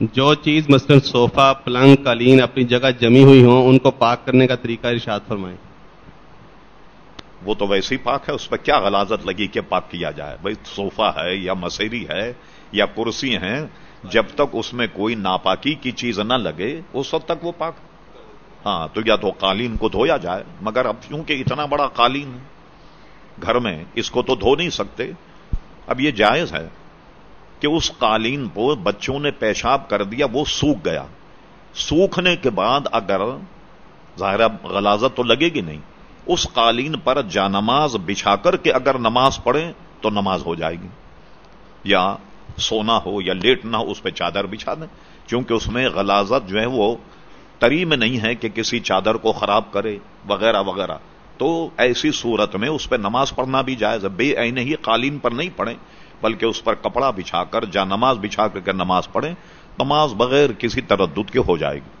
جو چیز مثلا صوفہ، پلنگ قالین اپنی جگہ جمی ہوئی ہوں، ان کو پاک کرنے کا طریقہ ارشاد فرمائیں۔ وہ تو ویسے ہی پاک ہے، اس پہ کیا غلازت لگی کہ پاک کیا جائے؟ بھائی، صوفہ ہے یا مسیری ہے یا کرسی ہیں، جب تک اس میں کوئی ناپاکی کی چیز نہ لگے، اس وقت تک وہ پاک۔ ہاں تو یا تو قالین کو دھویا جائے، مگر اب کیونکہ اتنا بڑا قالین ہے، گھر میں اس کو تو دھو نہیں سکتے، اب یہ جائز ہے۔ کہ اس قالین کو بچوں نے پیشاب کر دیا، وہ سوکھ گیا۔ سوکھنے کے بعد اگر ظاہر غلازت تو لگے گی نہیں، اس قالین پر جا نماز بچھا کر کے اگر نماز پڑھے تو نماز ہو جائے گی۔ یا سونا ہو یا لیٹنا ہو، اس پہ چادر بچھا دیں۔ کیونکہ اس میں غلازت جو ہے وہ تری میں نہیں ہے کہ کسی چادر کو خراب کرے، وغیرہ وغیرہ۔ تو ایسی صورت میں اس پہ نماز پڑھنا بھی جائز ہے۔ بے عین ہی قالین پر نہیں پڑھیں۔ بلکہ اس پر کپڑا بچھا کر جا نماز بچھا کر کے نماز پڑھیں، نماز بغیر کسی تردد کے ہو جائے گی۔